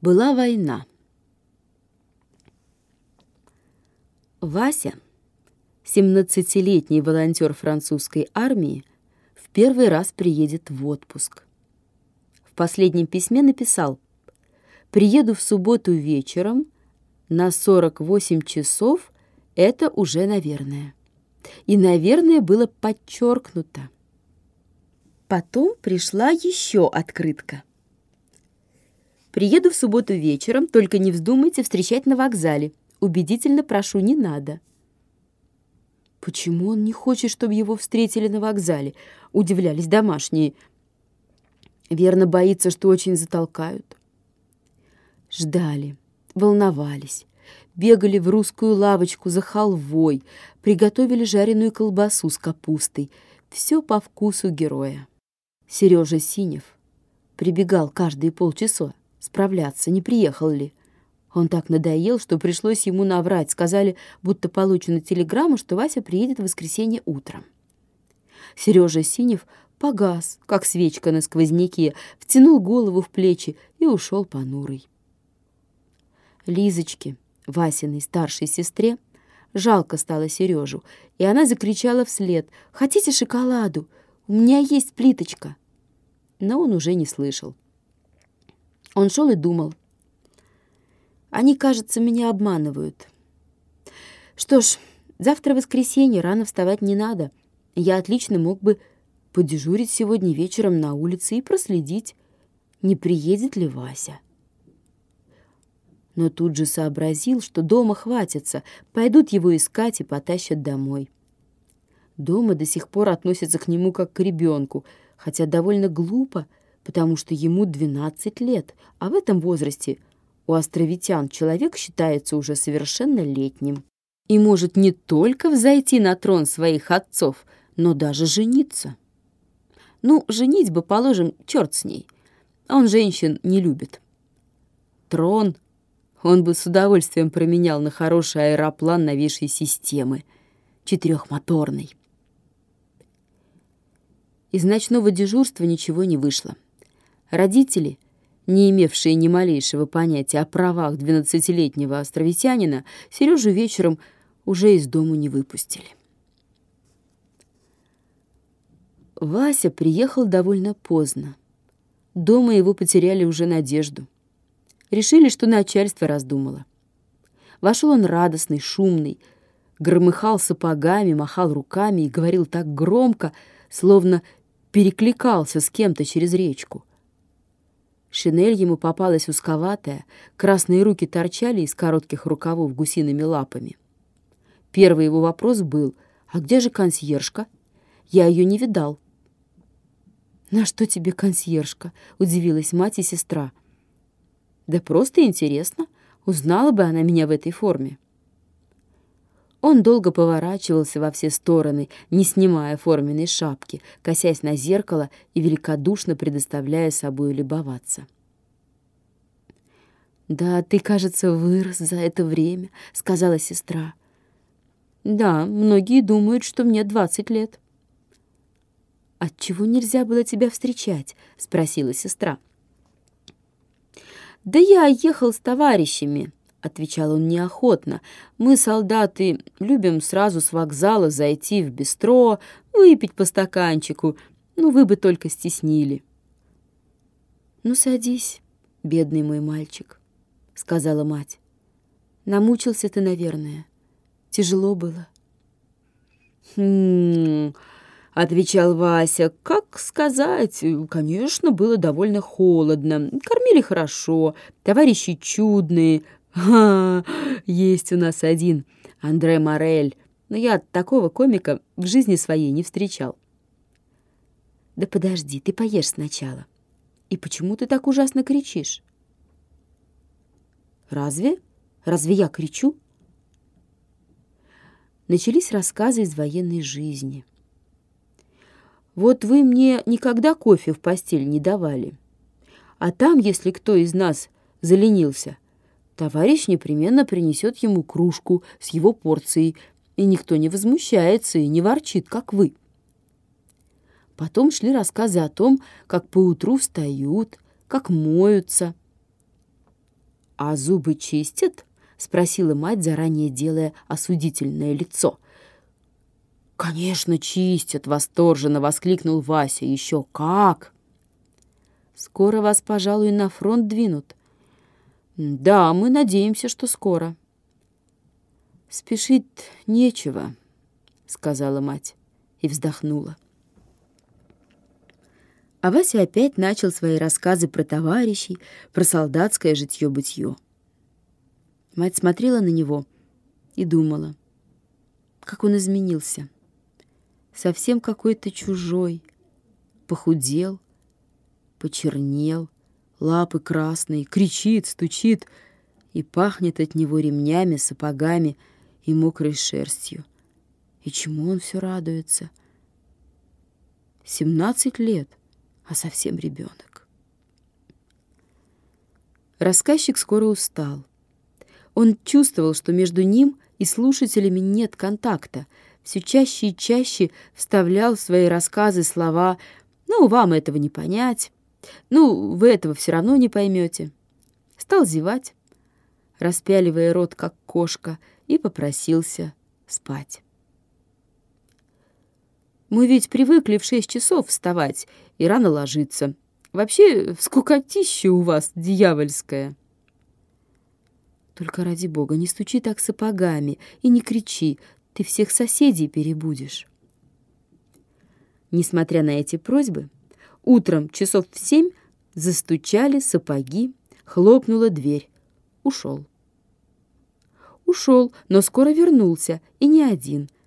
Была война. Вася, 17-летний волонтер французской армии, в первый раз приедет в отпуск. В последнем письме написал «Приеду в субботу вечером на 48 часов, это уже наверное». И «наверное» было подчеркнуто. Потом пришла еще открытка. Приеду в субботу вечером, только не вздумайте встречать на вокзале. Убедительно прошу, не надо». «Почему он не хочет, чтобы его встретили на вокзале?» — удивлялись домашние. «Верно, боится, что очень затолкают». Ждали, волновались, бегали в русскую лавочку за халвой, приготовили жареную колбасу с капустой. Все по вкусу героя. Сережа Синев прибегал каждые полчаса справляться, не приехал ли. Он так надоел, что пришлось ему наврать. Сказали, будто получена телеграмма, что Вася приедет в воскресенье утром. Сережа Синев погас, как свечка на сквозняке, втянул голову в плечи и ушел понурый. Лизочке, Васиной старшей сестре, жалко стало Сережу, и она закричала вслед «Хотите шоколаду? У меня есть плиточка!» Но он уже не слышал. Он шел и думал. Они, кажется, меня обманывают. Что ж, завтра воскресенье, рано вставать не надо. Я отлично мог бы подежурить сегодня вечером на улице и проследить, не приедет ли Вася. Но тут же сообразил, что дома хватится, пойдут его искать и потащат домой. Дома до сих пор относятся к нему как к ребенку, хотя довольно глупо — потому что ему 12 лет, а в этом возрасте у островитян человек считается уже совершеннолетним и может не только взойти на трон своих отцов, но даже жениться. Ну, женить бы, положим, черт с ней. Он женщин не любит. Трон он бы с удовольствием променял на хороший аэроплан новейшей системы, четырехмоторный. Из ночного дежурства ничего не вышло. Родители, не имевшие ни малейшего понятия о правах двенадцатилетнего островитянина, Сережу вечером уже из дому не выпустили. Вася приехал довольно поздно. Дома его потеряли уже надежду. Решили, что начальство раздумало. Вошел он радостный, шумный, громыхал сапогами, махал руками и говорил так громко, словно перекликался с кем-то через речку. Шинель ему попалась узковатая, красные руки торчали из коротких рукавов гусиными лапами. Первый его вопрос был, «А где же консьержка? Я ее не видал». «На что тебе консьержка?» — удивилась мать и сестра. «Да просто интересно. Узнала бы она меня в этой форме». Он долго поворачивался во все стороны, не снимая форменной шапки, косясь на зеркало и великодушно предоставляя собой любоваться. «Да, ты, кажется, вырос за это время», — сказала сестра. «Да, многие думают, что мне двадцать лет». «Отчего нельзя было тебя встречать?» — спросила сестра. «Да я ехал с товарищами», — отвечал он неохотно. «Мы, солдаты, любим сразу с вокзала зайти в бистро, выпить по стаканчику. Ну, вы бы только стеснили». «Ну, садись, бедный мой мальчик», — сказала мать. «Намучился ты, наверное. Тяжело было». «Хм...» — отвечал Вася. «Как сказать? Конечно, было довольно холодно. Кормили хорошо, товарищи чудные, «Ха, есть у нас один, Андре Морель, но я такого комика в жизни своей не встречал». «Да подожди, ты поешь сначала. И почему ты так ужасно кричишь?» «Разве? Разве я кричу?» Начались рассказы из военной жизни. «Вот вы мне никогда кофе в постель не давали. А там, если кто из нас заленился, — Товарищ непременно принесет ему кружку с его порцией, и никто не возмущается и не ворчит, как вы. Потом шли рассказы о том, как поутру встают, как моются. «А зубы чистят?» — спросила мать, заранее делая осудительное лицо. «Конечно, чистят!» — восторженно воскликнул Вася. «Еще как!» «Скоро вас, пожалуй, на фронт двинут». «Да, мы надеемся, что скоро». «Спешить нечего», — сказала мать и вздохнула. А Вася опять начал свои рассказы про товарищей, про солдатское житье-бытье. Мать смотрела на него и думала, как он изменился. Совсем какой-то чужой, похудел, почернел, лапы красные, кричит, стучит и пахнет от него ремнями, сапогами и мокрой шерстью. И чему он все радуется? Семнадцать лет а совсем ребенок. Рассказчик скоро устал. Он чувствовал, что между ним и слушателями нет контакта, все чаще и чаще вставлял в свои рассказы слова «Ну, вам этого не понять», «Ну, вы этого все равно не поймете». Стал зевать, распяливая рот, как кошка, и попросился спать. Мы ведь привыкли в шесть часов вставать и рано ложиться. Вообще, скукотища у вас дьявольская. Только ради бога, не стучи так сапогами и не кричи, ты всех соседей перебудешь. Несмотря на эти просьбы, утром часов в семь застучали сапоги, хлопнула дверь. Ушел. Ушел, но скоро вернулся, и не один —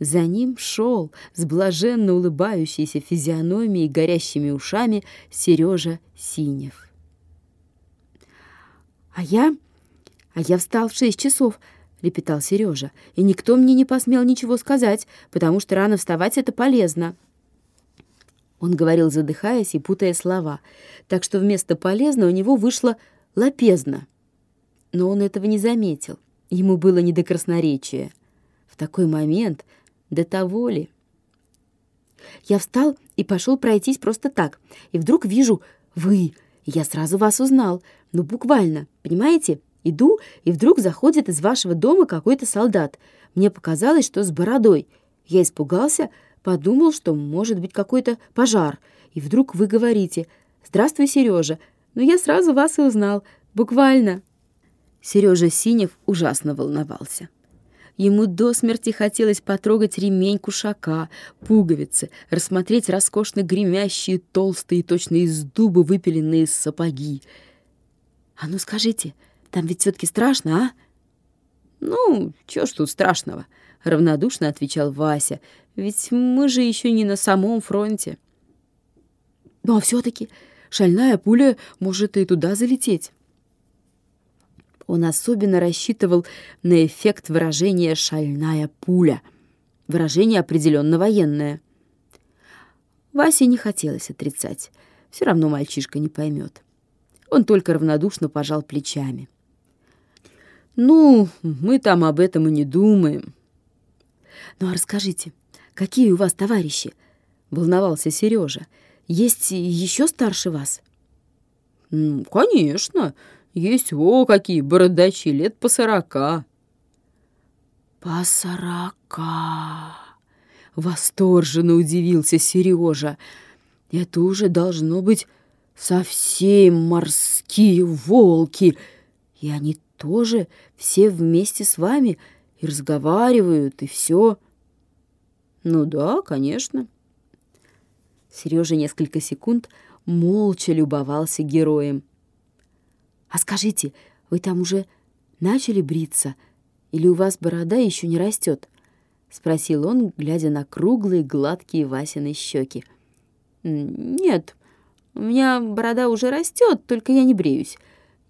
за ним шел с блаженно улыбающейся физиономией и горящими ушами Сережа Синев. «А я... а я встал в шесть часов», — лепетал Сережа, «и никто мне не посмел ничего сказать, потому что рано вставать — это полезно». Он говорил, задыхаясь и путая слова, так что вместо «полезно» у него вышло «лапезно». Но он этого не заметил, ему было не до красноречия. В такой момент до того ли? Я встал и пошел пройтись просто так, и вдруг вижу «вы». Я сразу вас узнал, ну буквально, понимаете? Иду, и вдруг заходит из вашего дома какой-то солдат. Мне показалось, что с бородой. Я испугался, подумал, что может быть какой-то пожар. И вдруг вы говорите «Здравствуй, Сережа». Но я сразу вас и узнал, буквально. Сережа Синев ужасно волновался. Ему до смерти хотелось потрогать ремень кушака, пуговицы, рассмотреть роскошно гремящие, толстые, точно из дуба выпиленные сапоги. «А ну скажите, там ведь все-таки страшно, а?» «Ну, чё ж тут страшного?» — равнодушно отвечал Вася. «Ведь мы же еще не на самом фронте». «Ну, а все-таки шальная пуля может и туда залететь». Он особенно рассчитывал на эффект выражения «шальная пуля». Выражение определенно военное. Васе не хотелось отрицать. Все равно мальчишка не поймет. Он только равнодушно пожал плечами. «Ну, мы там об этом и не думаем». «Ну а расскажите, какие у вас товарищи?» — волновался Сережа. «Есть еще старше вас?» «Ну, конечно. Есть во какие бородачи, лет по сорока. По сорока! Восторженно удивился Сережа. Это уже должно быть совсем морские волки. И они тоже все вместе с вами и разговаривают, и все. Ну да, конечно. Сережа несколько секунд молча любовался героем. «А скажите, вы там уже начали бриться? Или у вас борода еще не растет?» — спросил он, глядя на круглые, гладкие Васины щеки. «Нет, у меня борода уже растет, только я не бреюсь.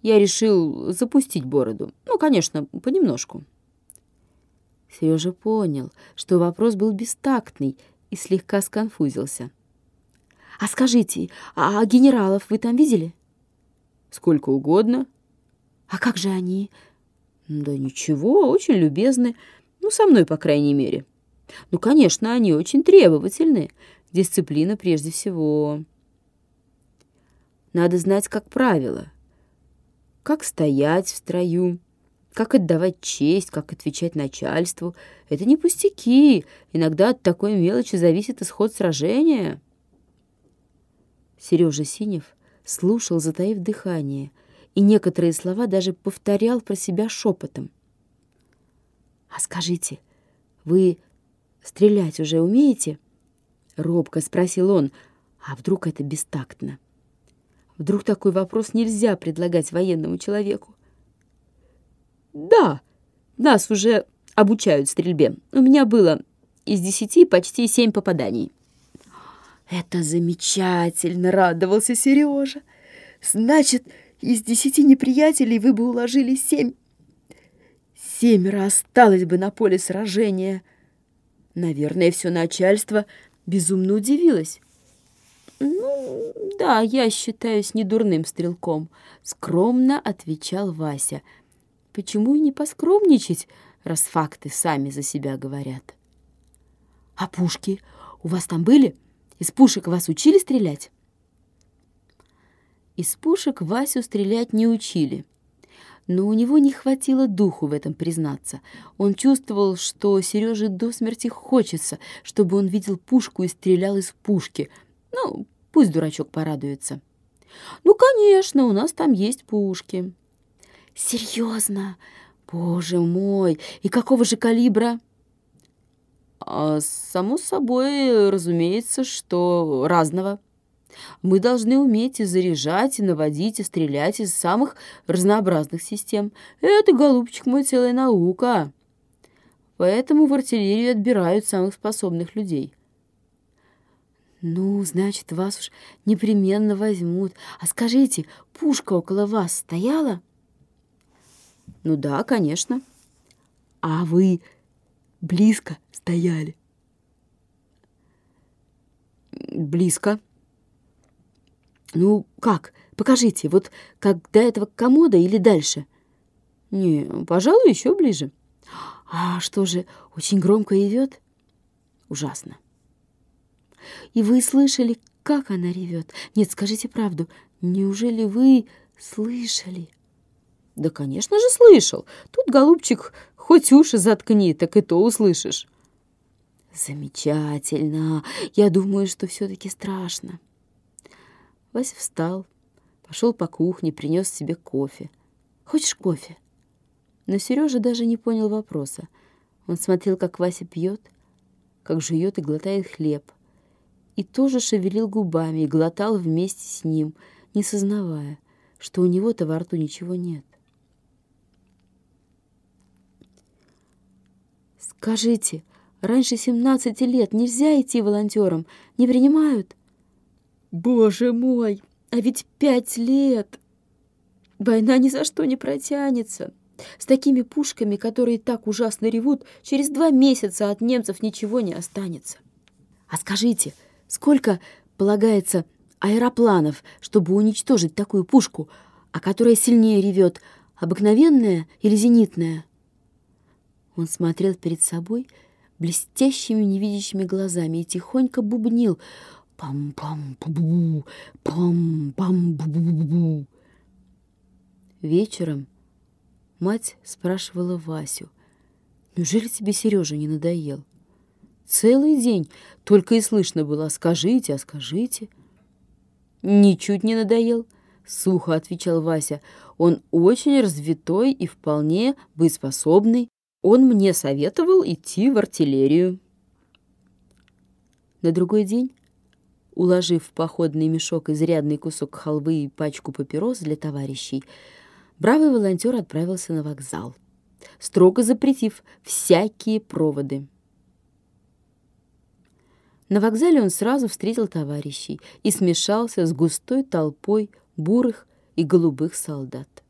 Я решил запустить бороду. Ну, конечно, понемножку». Сережа понял, что вопрос был бестактный и слегка сконфузился. «А скажите, а генералов вы там видели?» Сколько угодно. А как же они? Да ничего, очень любезны. Ну, со мной, по крайней мере. Ну, конечно, они очень требовательны. Дисциплина прежде всего. Надо знать, как правило. как стоять в строю, как отдавать честь, как отвечать начальству. Это не пустяки. Иногда от такой мелочи зависит исход сражения. Сережа Синев слушал, затаив дыхание, и некоторые слова даже повторял про себя шепотом. «А скажите, вы стрелять уже умеете?» Робко спросил он, а вдруг это бестактно? Вдруг такой вопрос нельзя предлагать военному человеку? «Да, нас уже обучают стрельбе. У меня было из десяти почти семь попаданий». «Это замечательно!» — радовался Сережа. «Значит, из десяти неприятелей вы бы уложили семь. Семеро осталось бы на поле сражения». Наверное, все начальство безумно удивилось. «Ну, да, я считаюсь недурным стрелком», — скромно отвечал Вася. «Почему и не поскромничать, раз факты сами за себя говорят?» «А пушки у вас там были? Из пушек вас учили стрелять?» Из пушек Васю стрелять не учили. Но у него не хватило духу в этом признаться. Он чувствовал, что Сереже до смерти хочется, чтобы он видел пушку и стрелял из пушки. Ну, пусть дурачок порадуется. «Ну, конечно, у нас там есть пушки». «Серьезно? Боже мой! И какого же калибра?» а, «Само собой, разумеется, что разного». Мы должны уметь и заряжать, и наводить, и стрелять из самых разнообразных систем. Это, голубчик мой, целая наука. Поэтому в артиллерию отбирают самых способных людей. Ну, значит, вас уж непременно возьмут. А скажите, пушка около вас стояла? Ну да, конечно. А вы близко стояли? Близко. «Ну, как? Покажите, вот как до этого комода или дальше?» «Не, пожалуй, еще ближе». «А что же, очень громко ревет?» «Ужасно». «И вы слышали, как она ревет? Нет, скажите правду, неужели вы слышали?» «Да, конечно же, слышал. Тут, голубчик, хоть уши заткни, так и то услышишь». «Замечательно. Я думаю, что все-таки страшно». Вася встал, пошел по кухне, принес себе кофе. «Хочешь кофе?» Но Сережа даже не понял вопроса. Он смотрел, как Вася пьет, как жует и глотает хлеб, и тоже шевелил губами и глотал вместе с ним, не сознавая, что у него-то во рту ничего нет. «Скажите, раньше семнадцати лет нельзя идти волонтером? Не принимают?» Боже мой, а ведь пять лет! Война ни за что не протянется. С такими пушками, которые так ужасно ревут, через два месяца от немцев ничего не останется. А скажите, сколько полагается аэропланов, чтобы уничтожить такую пушку, а которая сильнее ревет, обыкновенная или зенитная? Он смотрел перед собой блестящими невидящими глазами и тихонько бубнил — Пам-пам-бу-бу, пам-пам-бу-бу-бу. Вечером мать спрашивала Васю, «Неужели тебе Сережа не надоел?» Целый день только и слышно было «скажите, а скажите». «Ничуть не надоел», — сухо отвечал Вася. «Он очень развитой и вполне боеспособный. Он мне советовал идти в артиллерию». На другой день Уложив в походный мешок изрядный кусок халвы и пачку папирос для товарищей, бравый волонтер отправился на вокзал, строго запретив всякие проводы. На вокзале он сразу встретил товарищей и смешался с густой толпой бурых и голубых солдат.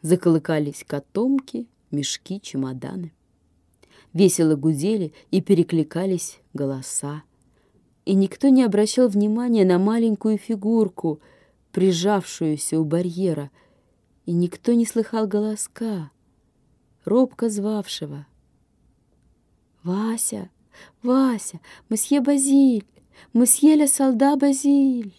Заколыкались котомки, мешки, чемоданы. Весело гудели и перекликались голоса и никто не обращал внимания на маленькую фигурку, прижавшуюся у барьера, и никто не слыхал голоска, робко звавшего. «Вася! Вася! Мсье Базиль! Мсье ля солда Базиль!»